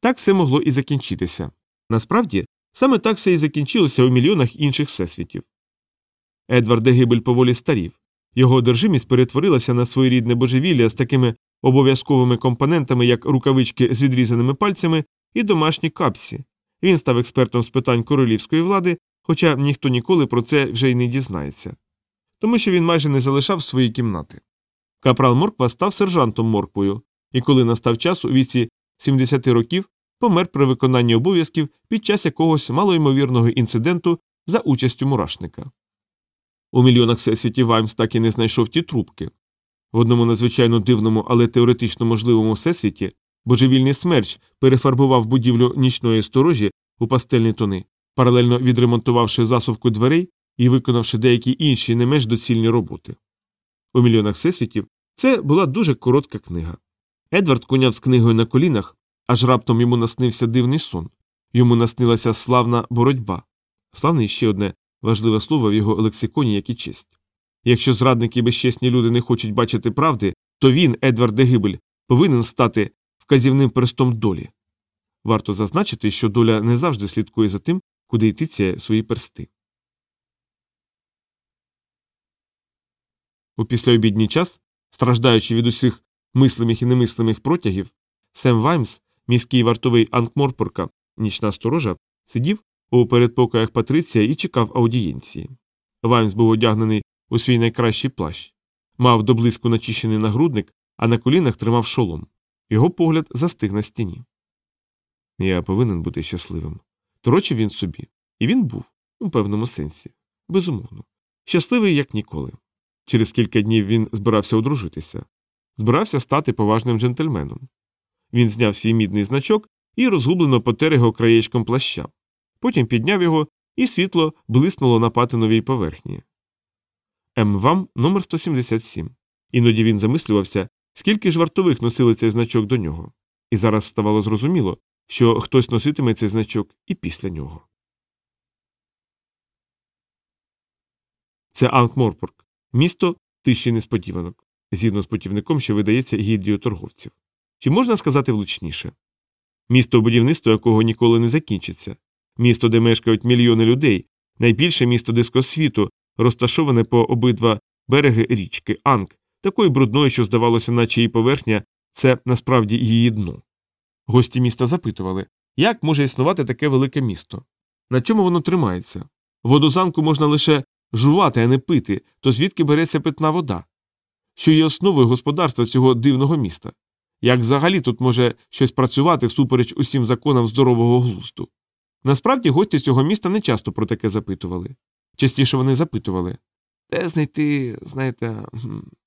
Так все могло і закінчитися. Насправді, саме так все і закінчилося у мільйонах інших всесвітів. Едвард Дегибель поволі старів. Його одержимість перетворилася на своєрідне божевілля з такими обов'язковими компонентами, як рукавички з відрізаними пальцями і домашні капсі. Він став експертом з питань королівської влади, хоча ніхто ніколи про це вже й не дізнається. Тому що він майже не залишав свої кімнати. Капрал Морква став сержантом Морквою, і коли настав час у віці 70 років, помер при виконанні обов'язків під час якогось малоймовірного інциденту за участю мурашника. У мільйонах всесвітів Ваймс так і не знайшов ті трубки. В одному надзвичайно дивному, але теоретично можливому всесвіті божевільний смерч перефарбував будівлю нічної сторожі у пастельні тони, паралельно відремонтувавши засувку дверей і виконавши деякі інші не менш доцільні роботи. У мільйонах всесвітів це була дуже коротка книга. Едвард коняв з книгою на колінах, аж раптом йому наснився дивний сон. Йому наснилася славна боротьба. Славне ще одне важливе слово в його лексиконі, як і честь. Якщо зрадники безчесні люди не хочуть бачити правди, то він, Едвард Дегибель, повинен стати вказівним перстом долі. Варто зазначити, що доля не завжди слідкує за тим, куди йти ці свої персти. У післяобідній час, страждаючи від усіх мислимих і немислимих протягів, Сем Ваймс, міський вартовий Анкморпорка, нічна сторожа, сидів у передпокоях Патриція і чекав аудієнції. Ваймс був одягнений у свій найкращий плащ, мав доблизку начищений нагрудник, а на колінах тримав шолом. Його погляд застиг на стіні. Я повинен бути щасливим. Торочив він собі. І він був, у певному сенсі, безумовно, щасливий, як ніколи. Через кілька днів він збирався одружитися, збирався стати поважним джентльменом. Він зняв свій мідний значок і розгублено потер його краєчком плаща. Потім підняв його, і світло блиснуло на патиновій поверхні. М-вам номер 177. Іноді він замислювався, скільки ж вартових носили цей значок до нього. І зараз ставало зрозуміло, що хтось носитиме цей значок і після нього. Це Анкморпорк, місто тиші несподіванок, згідно з путівником, що видається гіддію торговців. Чи можна сказати влучніше? Місто будівництво якого ніколи не закінчиться, місто, де мешкають мільйони людей, найбільше місто дискосвіту, розташоване по обидва береги річки Анг, такою брудною, що здавалося, наче її поверхня це насправді її дно. Гості міста запитували, як може існувати таке велике місто? На чому воно тримається? Воду замку можна лише жувати, а не пити, то звідки береться питна вода? Що є основою господарства цього дивного міста? Як взагалі тут може щось працювати всупереч усім законам здорового глузду? Насправді гості цього міста не часто про таке запитували. Частіше вони запитували де знайти, знаєте,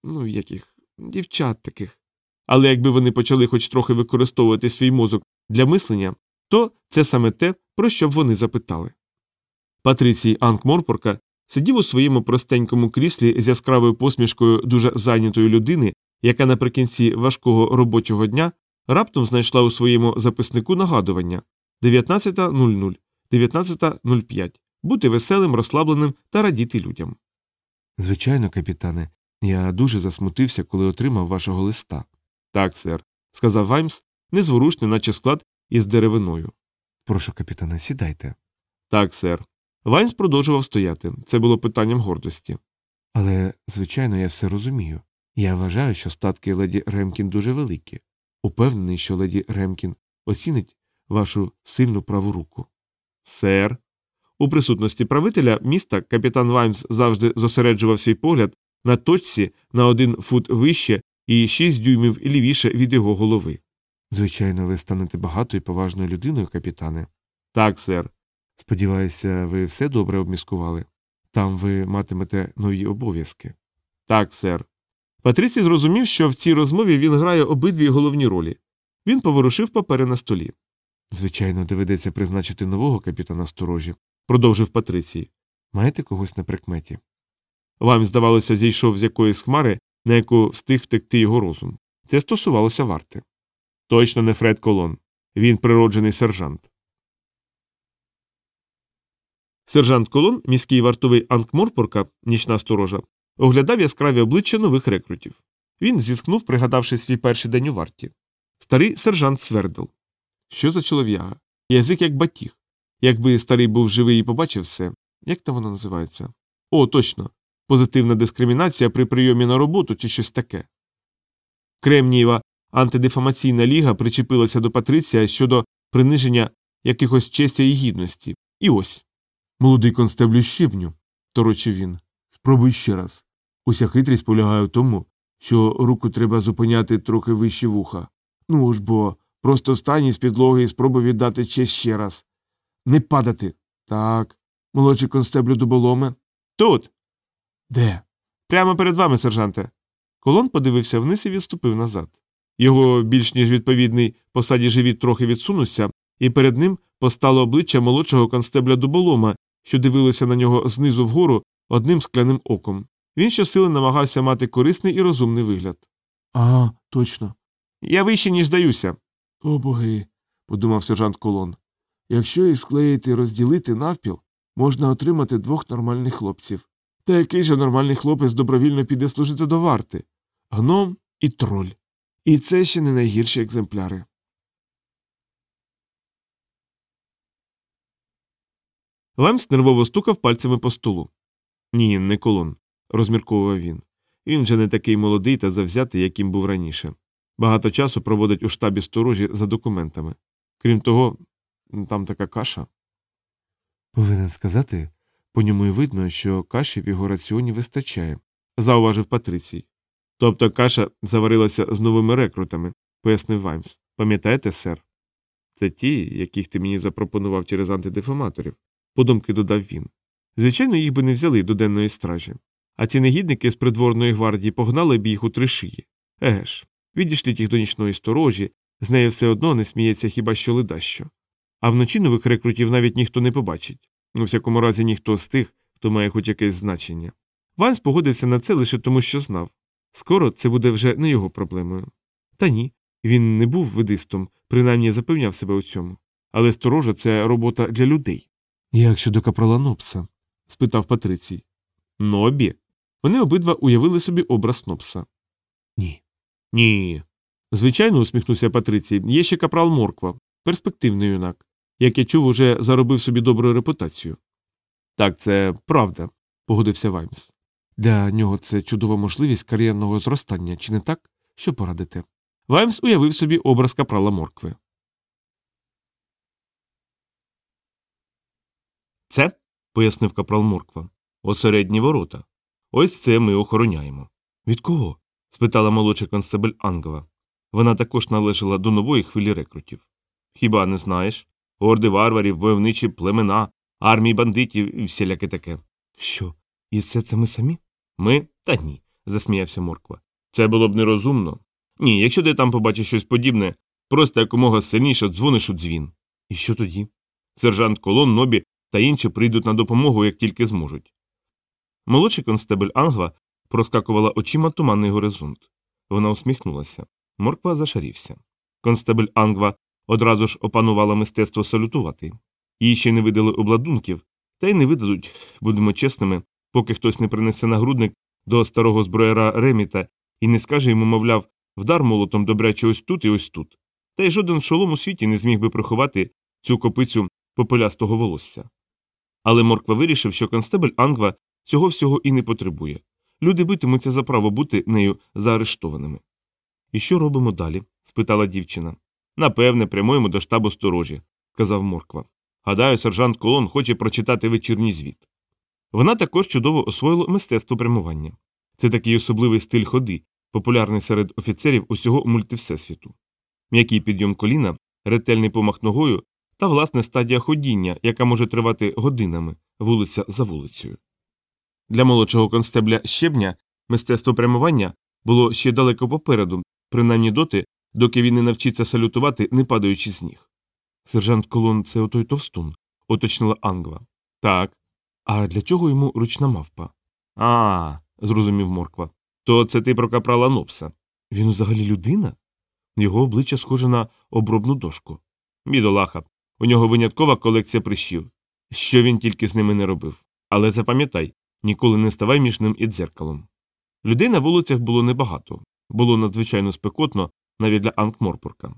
ну, яких дівчат таких. Але якби вони почали хоч трохи використовувати свій мозок для мислення, то це саме те, про що б вони запитали. Патрицій Анкморпорка сидів у своєму простенькому кріслі з яскравою посмішкою дуже зайнятої людини, яка наприкінці важкого робочого дня раптом знайшла у своєму записнику нагадування 19.00, 19.05 бути веселим, розслабленим та радіти людям. Звичайно, капітане, я дуже засмутився, коли отримав вашого листа. Так, сер, сказав Ваймс, незворушний, наче склад із деревиною. Прошу, капітане, сідайте. Так, сер. Ваймс продовжував стояти. Це було питанням гордості. Але, звичайно, я все розумію. Я вважаю, що статки леді Ремкін дуже великі. Упевнений, що леді Ремкін оцінить вашу сильну праву руку. Сер. У присутності правителя міста капітан Ваймс завжди зосереджував свій погляд на точці на один фут вище і шість дюймів лівіше від його голови. Звичайно, ви станете багатою і поважною людиною, капітане. Так, сер. Сподіваюся, ви все добре обміскували. Там ви матимете нові обов'язки. Так, сер. Патрицій зрозумів, що в цій розмові він грає обидві головні ролі. Він поворушив папери на столі. Звичайно, доведеться призначити нового капітана сторожі, продовжив Патрицій. Маєте когось на прикметі? Вам, здавалося, зійшов з якоїсь хмари, на яку встиг втекти його розум. Це стосувалося варти. Точно не Фред Колон. Він природжений сержант. Сержант Колон, міський вартовий Анкморпорка, нічна сторожа, оглядав яскраві обличчя нових рекрутів. Він зітхнув, пригадавши свій перший день у варті. Старий сержант Свердл. Що за чолов'яга? Язик як батіг. Якби старий був живий і побачив все, як там воно називається? О, точно. Позитивна дискримінація при прийомі на роботу чи щось таке. Кремнієва антидефамаційна ліга причепилася до Патриція щодо приниження якихось честя і гідності. І ось. Молодий констеблю щебню, торочив він. Спробуй ще раз. Уся хитрість полягає в тому, що руку треба зупиняти трохи вище вуха. Ну ж бо, просто стань із підлоги і спробуй віддати честь ще раз. Не падати. Так. Молодший констеблю дуболоме. Тут. Де? Прямо перед вами, сержанте. Колон подивився вниз і відступив назад. Його більш ніж відповідний посаді живіт трохи відсунувся, і перед ним постало обличчя молодшого констебля дуболома, що дивилося на нього знизу вгору одним скляним оком. Він щосили намагався мати корисний і розумний вигляд. А, точно. Я вище, ніж здаюся. О боги, подумав сержант Колон. Якщо їх склеїти і розділити навпіл, можна отримати двох нормальних хлопців. Та який же нормальний хлопець добровільно піде служити до варти? Гном і троль. І це ще не найгірші екземпляри. Лемс нервово стукав пальцями по столу. Ні, не колон, розмірковував він. Він вже не такий молодий та завзятий, яким був раніше. Багато часу проводить у штабі сторожі за документами. Крім того, там така каша. Повинен сказати, по ньому й видно, що каші в його раціоні вистачає, зауважив Патрицій. Тобто каша заварилася з новими рекрутами, пояснив Ваймс. Пам'ятаєте, сер? Це ті, яких ти мені запропонував через антидефаматорів, подумки додав він. Звичайно, їх би не взяли до денної стражі. А ці негідники з придворної гвардії погнали б їх у три шиї. Еге ж, відійшліть їх до нічної сторожі, з нею все одно не сміється хіба що ледащо. А вночі нових рекрутів навіть ніхто не побачить. У всякому разі, ніхто з тих, хто має хоч якесь значення. Ванс погодився на це лише тому, що знав. Скоро це буде вже не його проблемою. Та ні, він не був видистом, принаймні запевняв себе у цьому. Але сторожа це робота для людей. Як щодо капрола Нопса? спитав Патрицій. Нобі. Вони обидва уявили собі образ Нопса. Ні. Ні. Звичайно, усміхнувся Патрицій, є ще капрал Морква, перспективний юнак. Як я чув, уже заробив собі добру репутацію. Так, це правда, погодився Ваймс. Для нього це чудова можливість кар'єрного зростання, чи не так? Що порадите? Ваймс уявив собі образ капрала моркви. Це, пояснив капрал морква, осередні ворота. Ось це ми охороняємо. Від кого? спитала молодший констебель Ангова. Вона також належала до нової хвилі рекрутів. Хіба не знаєш? Орди варварів, войовничі племена, армії бандитів і всіляке таке. Що? І все це ми самі? Ми? Та ні, засміявся Морква. Це було б нерозумно. Ні, якщо ти там побачиш щось подібне, просто якомога сильніше дзвониш у дзвін. І що тоді? Сержант Колон, Нобі та інші прийдуть на допомогу, як тільки зможуть. Молодший констебель Ангва проскакувала очима туманний горизонт. Вона усміхнулася. Морква зашарівся. Констебель Ангва одразу ж опанувала мистецтво салютувати. Їй ще не видали обладунків, та й не видадуть, будемо чесними, поки хтось не принесе нагрудник до старого зброєра Реміта і не скаже йому, мовляв, вдар молотом добряче ось тут і ось тут. Та й жоден шолом у світі не зміг би приховати цю копицю попелястого волосся. Але Морква вирішив, що констебель Ангва цього всього і не потребує. Люди битимуться за право бути нею заарештованими. І що робимо далі? спитала дівчина. Напевне, прямуємо до штабу сторожі, сказав Морква. Гадаю, сержант Колон хоче прочитати вечірній звіт. Вона також чудово освоїла мистецтво прямування. Це такий особливий стиль ходи, популярний серед офіцерів усього мультивсесвіту. М'який підйом коліна, ретельний помах ногою та власне стадія ходіння, яка може тривати годинами, вулиця за вулицею. Для молодшого констебля щебня мистецтво прямування було ще далеко попереду, принаймні доти, доки він не навчиться салютувати, не падаючи з ніг. Сержант Колон це отой товстун, уточнила Ангва. Так. А для чого йому ручна мавпа? А, зрозумів Морква. То це ти про капрала Нопса. Він взагалі людина? Його обличчя схоже на обробну дошку. Бідолаха. У нього виняткова колекція прищів. Що він тільки з ними не робив. Але запам'ятай ніколи не ставай між ним і дзеркалом. Людей на вулицях було небагато, було надзвичайно спекотно навіть для Анкморпорка.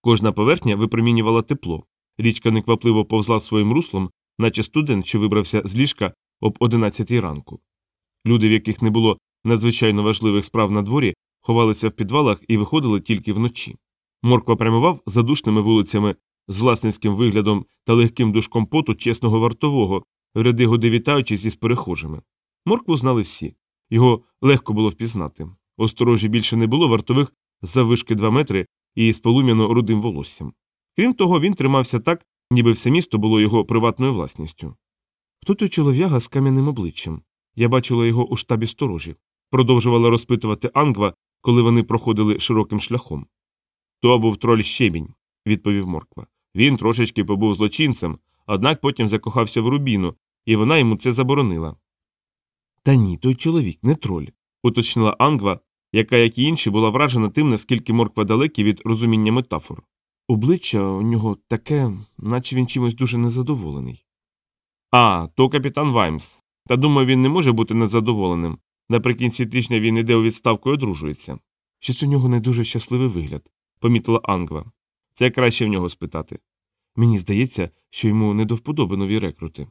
Кожна поверхня випромінювала тепло. Річка неквапливо повзла своїм руслом, наче студент, що вибрався з ліжка об 11 ранку. Люди, в яких не було надзвичайно важливих справ на дворі, ховалися в підвалах і виходили тільки вночі. Морква прямував задушними вулицями з власницьким виглядом та легким душком поту чесного вартового, ряди годи вітаючись із перехожими. Моркву знали всі. Його легко було впізнати. Осторожі більше не було вартових заввишки 2 метри і з полум'яно рудим волоссям. Крім того, він тримався так, ніби все місто було його приватною власністю. Хто той чолов'яга з кам'яним обличчям? Я бачила його у штабі сторожі. Продовжувала розпитувати Ангва, коли вони проходили широким шляхом. То був троль щебінь, відповів Морква. Він трошечки побув злочинцем, однак потім закохався в Рубіну, і вона йому це заборонила. Та ні, той чоловік не троль, уточнила Ангва, яка, як і інші, була вражена тим, наскільки морква далекий від розуміння метафор. Обличчя у нього таке, наче він чимось дуже незадоволений. А, то капітан Ваймс. Та думаю, він не може бути незадоволеним. Наприкінці тижня він іде у відставку і одружується. Щось у нього не дуже щасливий вигляд, помітила Ангва. Це краще в нього спитати. Мені здається, що йому не до вподоби нові рекрути.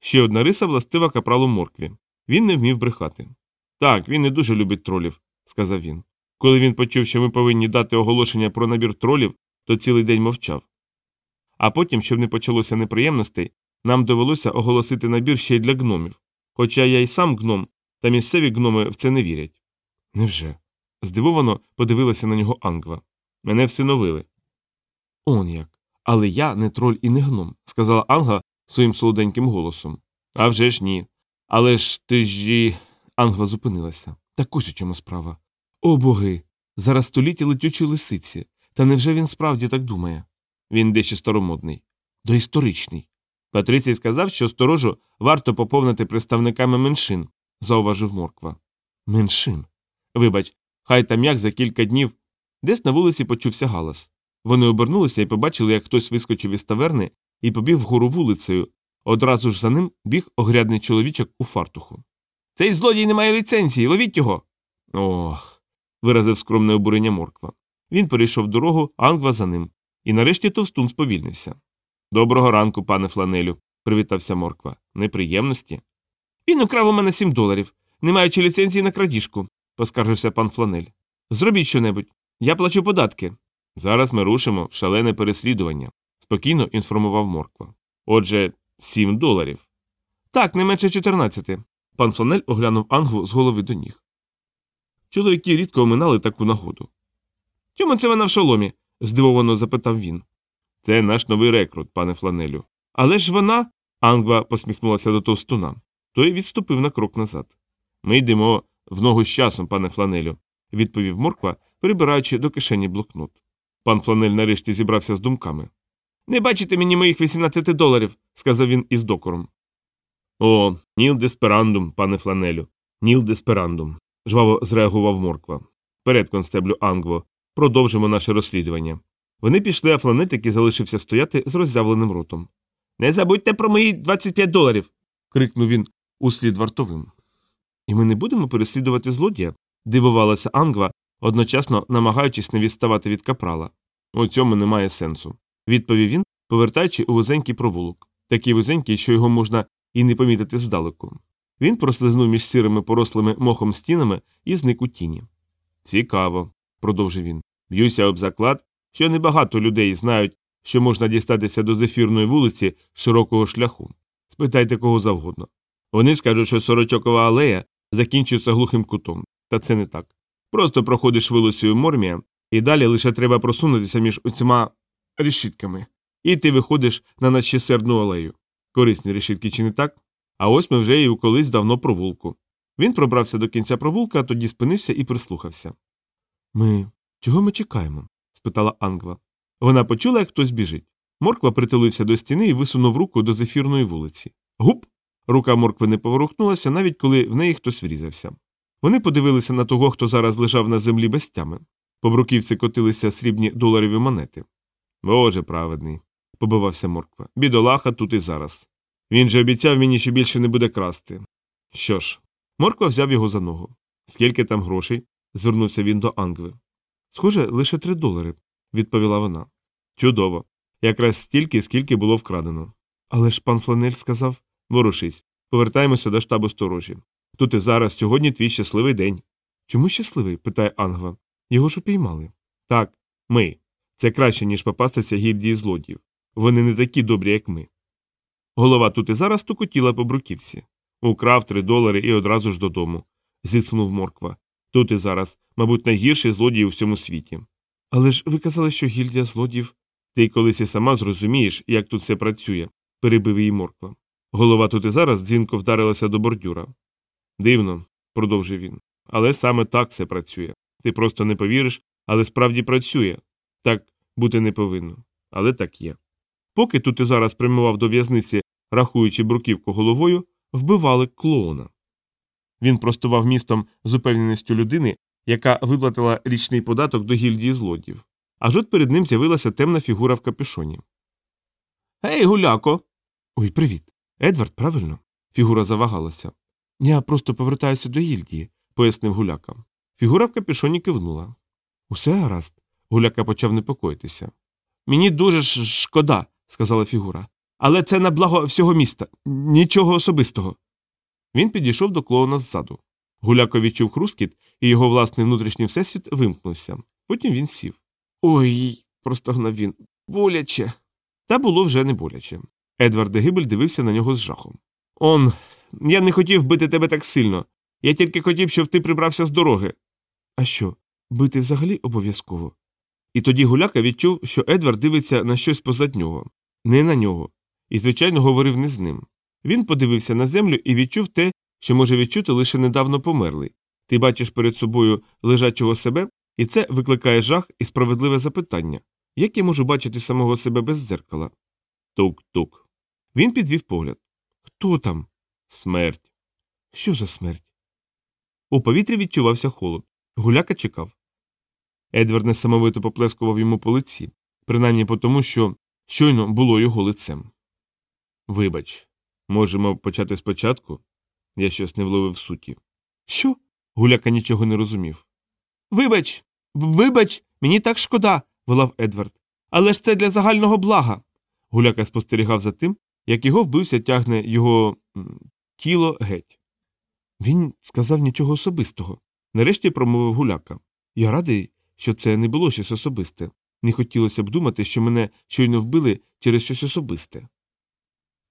Ще одна риса властива капралу моркві. Він не вмів брехати. Так, він не дуже любить тролів, сказав він. Коли він почув, що ми повинні дати оголошення про набір тролів, то цілий день мовчав. А потім, щоб не почалося неприємностей, нам довелося оголосити набір ще й для гномів. Хоча я й сам гном, та місцеві гноми в це не вірять. Невже? здивовано подивилася на нього Ангва. Мене всиновили. Он як. Але я не троль і не гном, сказала Анга своїм солоденьким голосом. «А вже ж ні. Але ж ти ж. Ангва зупинилася. Так ось у чому справа. О боги. Зараз століття летючої лисиці. Та невже він справді так думає? Він дещо старомодний. Доісторичний. Патрицій сказав, що сторожу варто поповнити представниками меншин, зауважив морква. Меншин. Вибач, хай там як за кілька днів. Десь на вулиці почувся галас. Вони обернулися і побачили, як хтось вискочив із таверни і побіг вгору вулицею. Одразу ж за ним біг огрядний чоловічок у фартуху. Цей злодій не має ліцензії, ловіть його. Ох. виразив скромне обурення морква. Він перейшов дорогу, Ангва за ним, і нарешті товстун сповільнився. Доброго ранку, пане фланелю, привітався морква. Неприємності. Він украв у мене сім доларів, не маючи ліцензії на крадіжку, поскаржився пан Фланель. Зробіть щонебудь. Я плачу податки. Зараз ми рушимо в шалене переслідування, спокійно інформував морква. Отже, сім доларів. Так, не менше чотирнадцяти. Пан Фланель оглянув Ангву з голови до ніг. Чоловіки рідко оминали таку нагоду. Чому це вона в шоломі? здивовано запитав він. Це наш новий рекрут, пане Фланелю. Але ж вона. Ангва посміхнулася до товстуна. Той відступив на крок назад. Ми йдемо в ногу з часом, пане Фланелю, відповів морква, прибираючи до кишені блокнот. Пан Фланель нарешті зібрався з думками. Не бачите мені моїх 18 доларів, сказав він із докором. О, ніл десперандум, пане Фланелю, ніл десперандум, жваво зреагував морква. Перед констеблю Ангво, продовжимо наше розслідування. Вони пішли, а фланетик і залишився стояти з роззявленим ротом. Не забудьте про мої 25 доларів. крикнув він услід вартовим. І ми не будемо переслідувати злодія, дивувалася Ангва, одночасно намагаючись не відставати від капрала. У цьому немає сенсу, відповів він, повертаючи у вузенький провулок, такий вузенький, що його можна і не помітити здалеку. Він прослизнув між сірими порослими мохом стінами і зник у тіні. Цікаво, продовжив він. Б'юся об заклад, що небагато людей знають, що можна дістатися до зефірної вулиці широкого шляху. Спитайте кого завгодно. Вони скажуть, що сорочокова алея закінчується глухим кутом, та це не так. Просто проходиш вулицею Мормія, і далі лише треба просунутися між оцима решітками, і ти виходиш на надщесердну алею. Корисні решітки чи не так? А ось ми вже і у колись давно провулку. Він пробрався до кінця провулка, тоді спинився і прислухався. Ми чого ми чекаємо? спитала Ангва. Вона почула, як хтось біжить. Морква притулився до стіни і висунув руку до зефірної вулиці. Гуп! Рука моркви не поворухнулася, навіть коли в неї хтось врізався. Вони подивилися на того, хто зараз лежав на землі без тями. По бруківці котилися срібні доларові монети. Боже праведний, побивався морква. Бідолаха тут і зараз. Він же обіцяв мені, що більше не буде красти. Що ж, морква взяв його за ногу. Скільки там грошей? звернувся він до Ангви. Схоже, лише три долари, відповіла вона. Чудово. Якраз стільки, скільки було вкрадено. Але ж пан Фланель сказав ворушись, повертаємося до штабу сторожі. Тут і зараз сьогодні твій щасливий день. Чому щасливий? питає Ангва. Його ж упіймали. Так, ми. Це краще, ніж попастися гільдії злодіїв. Вони не такі добрі, як ми. Голова тут і зараз тукотіла по бруківці. Украв три долари і одразу ж додому. зітхнув морква. Тут і зараз, мабуть, найгірший злодій у всьому світі. Але ж ви казали, що гільдія злодіїв. Ти колись і сама зрозумієш, як тут все працює, перебив її морква. Голова тут і зараз дзвінко вдарилася до бордюра. Дивно, продовжив він. Але саме так все працює. Ти просто не повіриш, але справді працює. Так бути не повинно. Але так є. Поки тут і зараз прямував до в'язниці, рахуючи бруківку головою, вбивали клоуна. Він простував містом з упевненістю людини, яка виплатила річний податок до гільдії злодіїв. Аж от перед ним з'явилася темна фігура в капюшоні. Гей, гуляко. Ой, привіт. Едвард, правильно? Фігура завагалася. Я просто повертаюся до гільдії, пояснив гуляка. Фігура в капюшоні кивнула. Усе гаразд. Гуляка почав непокоїтися. Мені дуже ж шкода, сказала фігура. Але це на благо всього міста. Нічого особистого. Він підійшов до клоуна ззаду. Гуляко відчув хрускіт, і його власний внутрішній всесвіт вимкнувся. Потім він сів. Ой, простогнав він. Боляче. Та було вже не боляче. Едвард де Гибель дивився на нього з жахом. Он, я не хотів бити тебе так сильно. Я тільки хотів, щоб ти прибрався з дороги. А що, бити взагалі обов'язково? І тоді гуляка відчув, що Едвард дивиться на щось позад нього, не на нього, і, звичайно, говорив не з ним. Він подивився на землю і відчув те, що може відчути лише недавно померлий. Ти бачиш перед собою лежачого себе, і це викликає жах і справедливе запитання як я можу бачити самого себе без дзеркала? Тук-тук. Він підвів погляд. Хто там? Смерть. Що за смерть? У повітрі відчувався холод. Гуляка чекав. Едвард несамовито поплескував йому по лиці, принаймні по тому, що щойно було його лицем. Вибач, можемо почати спочатку? Я щось не вловив суті. Що? Гуляка нічого не розумів. Вибач, вибач, мені так шкода, волав Едвард. Але ж це для загального блага. Гуляка спостерігав за тим, як його вбився тягне його м, тіло геть. Він сказав нічого особистого. Нарешті промовив гуляка. Я радий, що це не було щось особисте. Не хотілося б думати, що мене щойно вбили через щось особисте.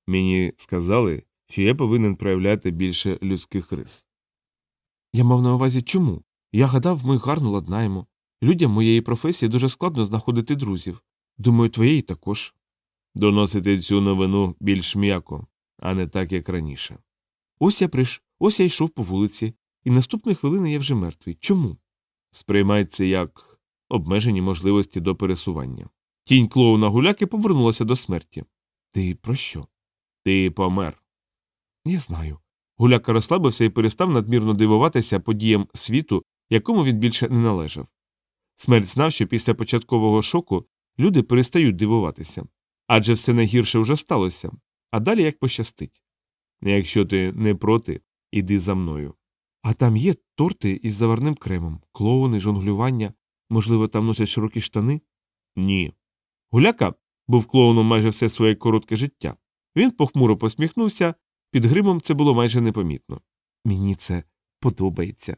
Мені сказали, що я повинен проявляти більше людських рис. Я мав на увазі чому? Я гадав, ми гарно ладнаємо. Людям моєї професії дуже складно знаходити друзів. Думаю, твоєї також. Доносити цю новину більш м'яко, а не так, як раніше. Ось я приш, ось я йшов по вулиці, і наступної хвилини я вже мертвий. Чому? Сприймай це як обмежені можливості до пересування. Тінь клоуна гуляки повернулася до смерті. Ти про що? Ти помер. Я знаю. Гуляка розслабився і перестав надмірно дивуватися подіям світу, якому він більше не належав. Смерть знав, що після початкового шоку люди перестають дивуватися. Адже все найгірше вже сталося, а далі як пощастить. Якщо ти не проти, іди за мною. А там є торти із заварним кремом, клоуни, жонглювання, можливо, там носять широкі штани? Ні. Гуляка був клоуном майже все своє коротке життя. Він похмуро посміхнувся, під гримом це було майже непомітно. Мені це подобається.